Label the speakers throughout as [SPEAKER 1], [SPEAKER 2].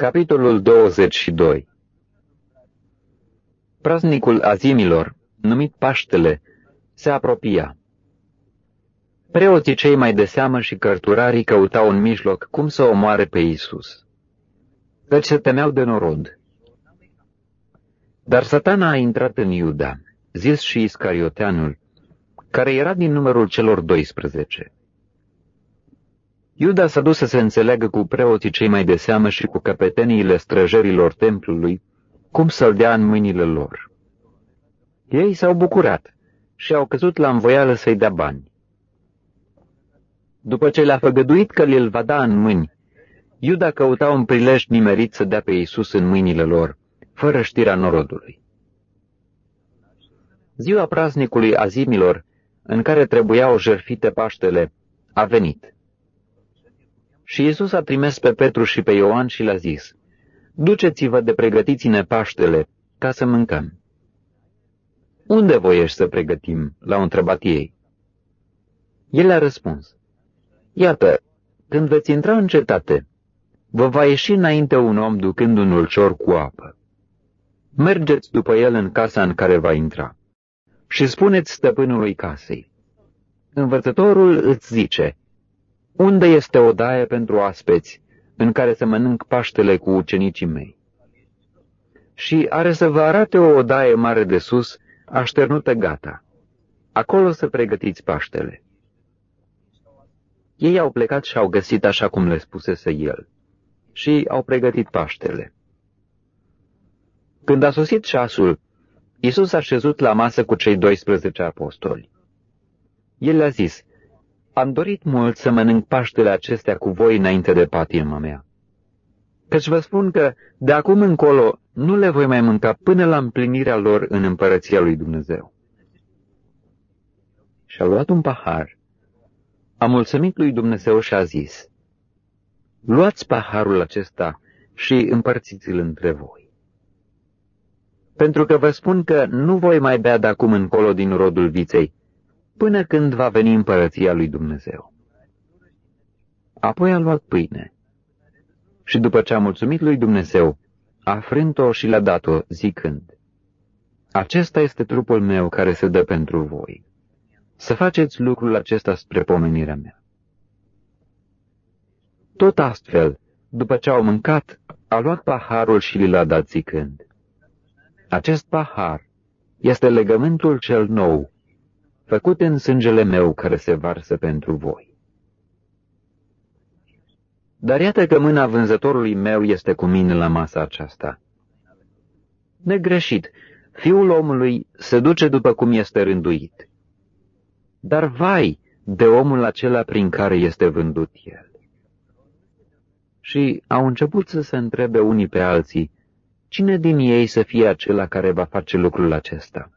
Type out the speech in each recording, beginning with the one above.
[SPEAKER 1] Capitolul 22 Praznicul azimilor, numit Paștele, se apropia. Preoții cei mai de seamă și cărturarii căutau în mijloc cum să omoare pe Isus. Deci se temeau de norod. Dar satana a intrat în Iuda, zis și Iscarioteanul, care era din numărul celor 12. Iuda s-a dus să se înțeleagă cu preoții cei mai de seamă și cu căpeteniile străjerilor templului, cum să-l dea în mâinile lor. Ei s-au bucurat și au căzut la învoială să-i dea bani. După ce le-a făgăduit că îl va da în mâini, Iuda căuta un prilej nimerit să dea pe Iisus în mâinile lor, fără știrea norodului. Ziua praznicului azimilor, în care trebuiau jerfite Paștele, a venit. Și Iisus a trimis pe Petru și pe Ioan și le-a zis, Duceți-vă de pregătiți-ne Paștele, ca să mâncăm. Unde voiești să pregătim?" l-au întrebat ei. El a răspuns, Iată, când veți intra în cetate, vă va ieși înainte un om ducând un ulcior cu apă. Mergeți după el în casa în care va intra și spuneți stăpânului casei. Învățătorul îți zice, unde este o daie pentru aspeți, în care să mănânc paștele cu ucenicii mei? Și are să vă arate o odaie mare de sus, așternută gata. Acolo să pregătiți paștele. Ei au plecat și au găsit așa cum le spusese el. Și au pregătit paștele. Când a sosit ceasul, Iisus a șezut la masă cu cei 12 apostoli. El le-a zis, am dorit mult să mănânc paștele acestea cu voi înainte de patima mea. Căci vă spun că de acum încolo nu le voi mai mânca până la împlinirea lor în împărăția lui Dumnezeu. Și-a luat un pahar, a mulțumit lui Dumnezeu și a zis, Luați paharul acesta și împărțiți-l între voi. Pentru că vă spun că nu voi mai bea de acum încolo din rodul viței, până când va veni împărăția lui Dumnezeu. Apoi a luat pâine și după ce a mulțumit lui Dumnezeu, a frânt-o și le-a dat-o, zicând, Acesta este trupul meu care se dă pentru voi. Să faceți lucrul acesta spre pomenirea mea. Tot astfel, după ce au mâncat, a luat paharul și li l-a dat zicând, Acest pahar este legământul cel nou făcut în sângele meu care se varsă pentru voi. Dar iată că mâna vânzătorului meu este cu mine la masa aceasta. Negreșit, fiul omului se duce după cum este rânduit. Dar vai de omul acela prin care este vândut el. Și au început să se întrebe unii pe alții, cine din ei să fie acela care va face lucrul acesta?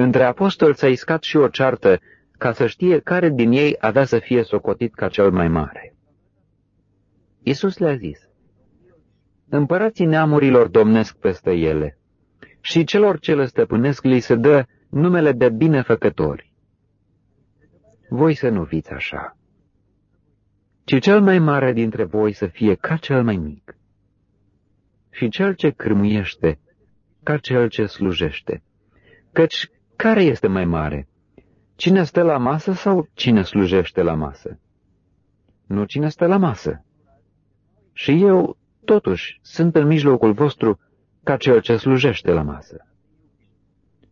[SPEAKER 1] Între apostoli s-a iscat și o ceartă ca să știe care din ei avea să fie socotit ca cel mai mare. Iisus le-a zis, Împărații neamurilor domnesc peste ele și celor ce le stăpânesc li se dă numele de binefăcători. Voi să nu fiți așa, ci cel mai mare dintre voi să fie ca cel mai mic și cel ce cârmuiește ca cel ce slujește, căci care este mai mare? Cine stă la masă sau cine slujește la masă? Nu cine stă la masă. Și eu, totuși, sunt în mijlocul vostru ca cel ce slujește la masă.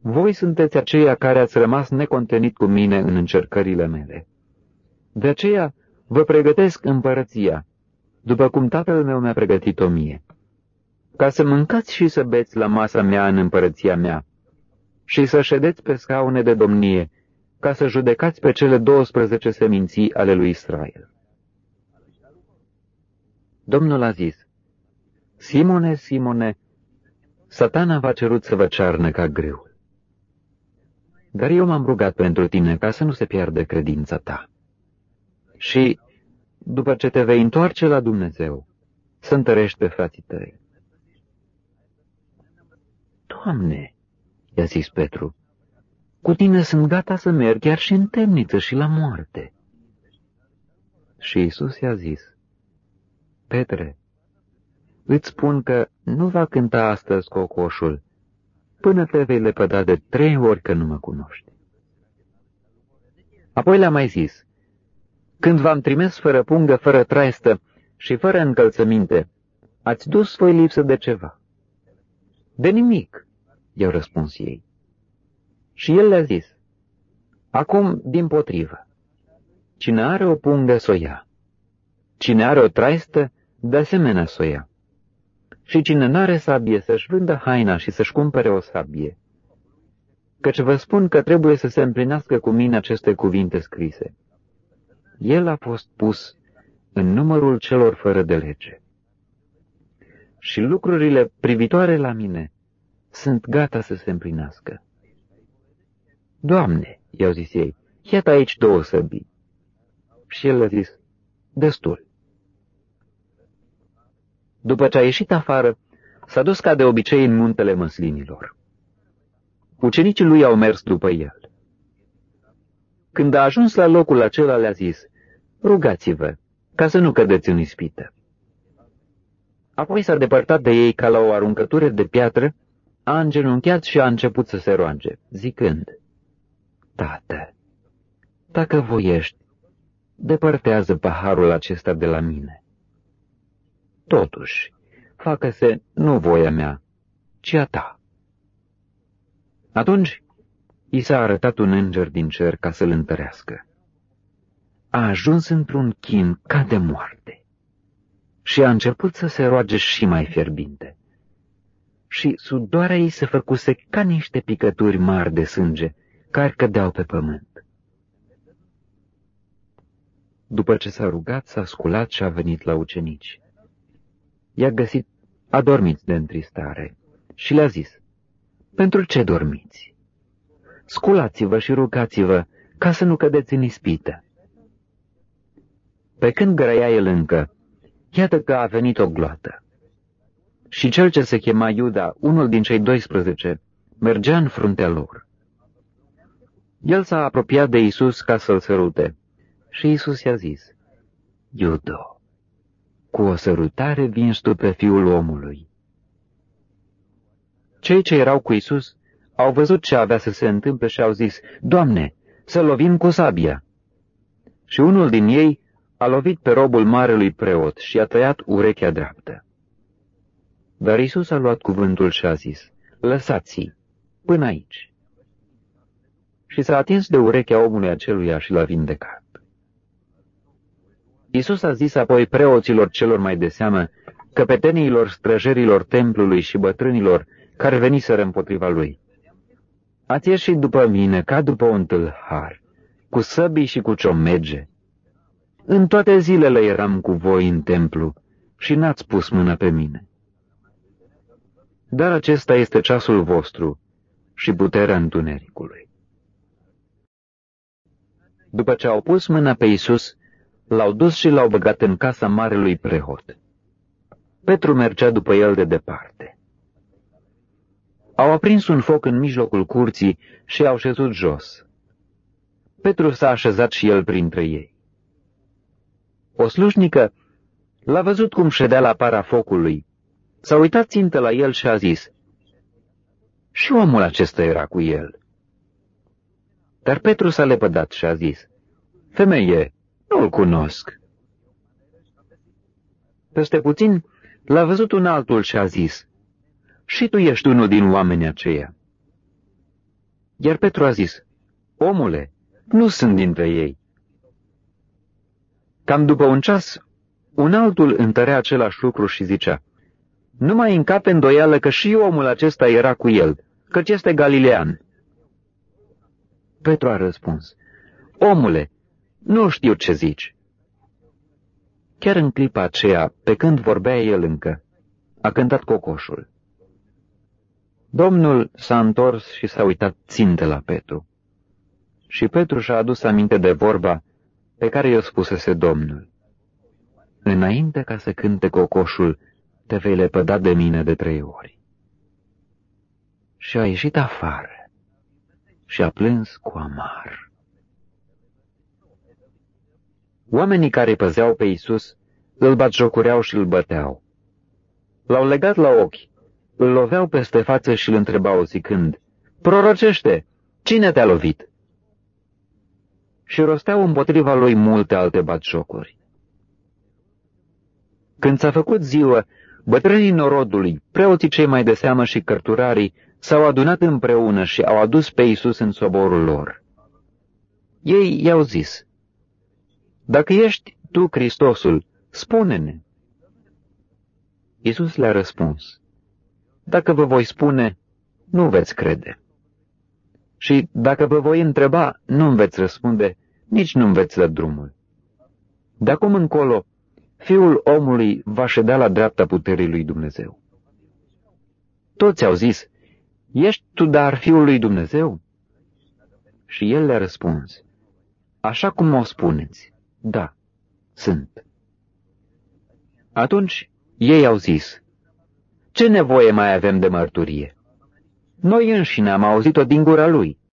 [SPEAKER 1] Voi sunteți aceia care ați rămas necontenit cu mine în încercările mele. De aceea vă pregătesc împărăția, după cum tatăl meu mi-a pregătit-o mie, ca să mâncați și să beți la masa mea în împărăția mea, și să ședeți pe scaune de domnie, ca să judecați pe cele 12 seminții ale lui Israel. Domnul a zis, Simone, Simone, satana v-a cerut să vă cearnă ca greu. Dar eu m-am rugat pentru tine ca să nu se piardă credința ta. Și, după ce te vei întoarce la Dumnezeu, să întărești pe frații tăi. Doamne, i-a zis Petru. Cu tine sunt gata să merg chiar și în temniță și la moarte. Și Isus i-a zis, Petre, îți spun că nu va cânta astăzi cocoșul, până te vei lepăda de trei ori că nu mă cunoști. Apoi le-a mai zis, când v-am trimis fără pungă, fără traistă și fără încălțăminte, ați dus voi lipsă de ceva. De nimic, i-au răspuns ei. Și el le-a zis, acum din potrivă, cine are o pungă să o ia, cine are o traistă, de asemenea să o ia. Și cine n-are sabie să-și vândă haina și să-și cumpere o sabie. Căci vă spun că trebuie să se împlinească cu mine aceste cuvinte scrise. El a fost pus în numărul celor fără de lege. Și lucrurile privitoare la mine sunt gata să se împlinească. Doamne, i-au zis ei, iată aici două săbii. Și el a zis, destul. După ce a ieșit afară, s-a dus ca de obicei în muntele măslinilor. Ucenicii lui au mers după el. Când a ajuns la locul acela, le-a zis, rugați-vă, ca să nu cădeți în ispită. Apoi s-a depărtat de ei ca la o aruncătură de piatră, a îngenunchiat și a început să se roage, zicând, Tată, dacă voiești, depărtează paharul acesta de la mine. Totuși, facă-se nu voia mea, ci a ta. Atunci, i s-a arătat un înger din cer ca să-l întărească. A ajuns într-un chin ca de moarte și a început să se roage și mai fierbinte. Și sudoarea ei se făcuse ca niște picături mari de sânge care cădeau pe pământ. După ce s-a rugat, s-a sculat și a venit la ucenici i-a găsit adormiți de întristare și le-a zis, Pentru ce dormiți? Sculați-vă și rugați-vă ca să nu cădeți în ispită. Pe când grăia el încă, iată că a venit o gloată. Și cel ce se chema Iuda, unul din cei 12, mergea în fruntea lor. El s-a apropiat de Isus ca să-l sărute și Isus i-a zis, Iudo, cu o sărutare vinși tu pe fiul omului. Cei ce erau cu Isus au văzut ce avea să se întâmple și au zis, Doamne, să lovim cu sabia. Și unul din ei a lovit pe robul marelui preot și a tăiat urechea dreaptă. Dar Isus a luat cuvântul și a zis, Lăsați-i, până aici. Și s-a atins de urechea omului aceluia și l-a vindecat. Isus a zis apoi preoților celor mai de seamă, căpeteniilor străjerilor templului și bătrânilor care veniseră împotriva lui. Ați ieșit după mine ca după un tâlhar, cu săbii și cu ciomege. În toate zilele eram cu voi în templu și n-ați pus mână pe mine. Dar acesta este ceasul vostru și puterea întunericului. După ce au pus mâna pe Isus, L-au dus și l-au băgat în casa marelui prehot. Petru mergea după el de departe. Au aprins un foc în mijlocul curții și au șezut jos. Petru s-a așezat și el printre ei. O slujnică l-a văzut cum ședea la para focului. S-a uitat țintă la el și a zis, Și omul acesta era cu el. Dar Petru s-a lepădat și a zis, Femeie, nu-l cunosc. Peste puțin l-a văzut un altul și a zis, Și tu ești unul din oamenii aceia. Iar Petru a zis, Omule, nu sunt dintre ei. Cam după un ceas, un altul întărea același lucru și zicea, Nu mai încape îndoială că și omul acesta era cu el, căci este galilean. Petru a răspuns, Omule, nu știu ce zici. Chiar în clipa aceea, pe când vorbea el încă, a cântat cocoșul. Domnul s-a întors și s-a uitat ținte la Petru. Și Petru și-a adus aminte de vorba pe care i-o spusese Domnul. Înainte ca să cânte cocoșul, te vei lepăda de mine de trei ori. Și a ieșit afară și a plâns cu amar. Oamenii care păzeau pe Isus îl batjocureau și îl băteau. L-au legat la ochi, îl loveau peste față și îl întrebau zicând, Prorocește, cine te-a lovit? Și rosteau împotriva lui multe alte batjocuri. Când s-a făcut ziua, bătrânii norodului, preoții cei mai de seamă și cărturarii, s-au adunat împreună și au adus pe Isus în soborul lor. Ei i-au zis, Dacă ești tu Hristosul, spune-ne. Iisus le-a răspuns, Dacă vă voi spune, nu veți crede. Și dacă vă voi întreba, nu-mi veți răspunde, nici nu-mi veți da drumul. De acum încolo, Fiul omului va ședea la dreapta puterii lui Dumnezeu. Toți au zis, Ești tu dar Fiul lui Dumnezeu? Și el le-a răspuns, Așa cum o spuneți, da, sunt. Atunci ei au zis, Ce nevoie mai avem de mărturie? Noi înșine am auzit-o din gura lui.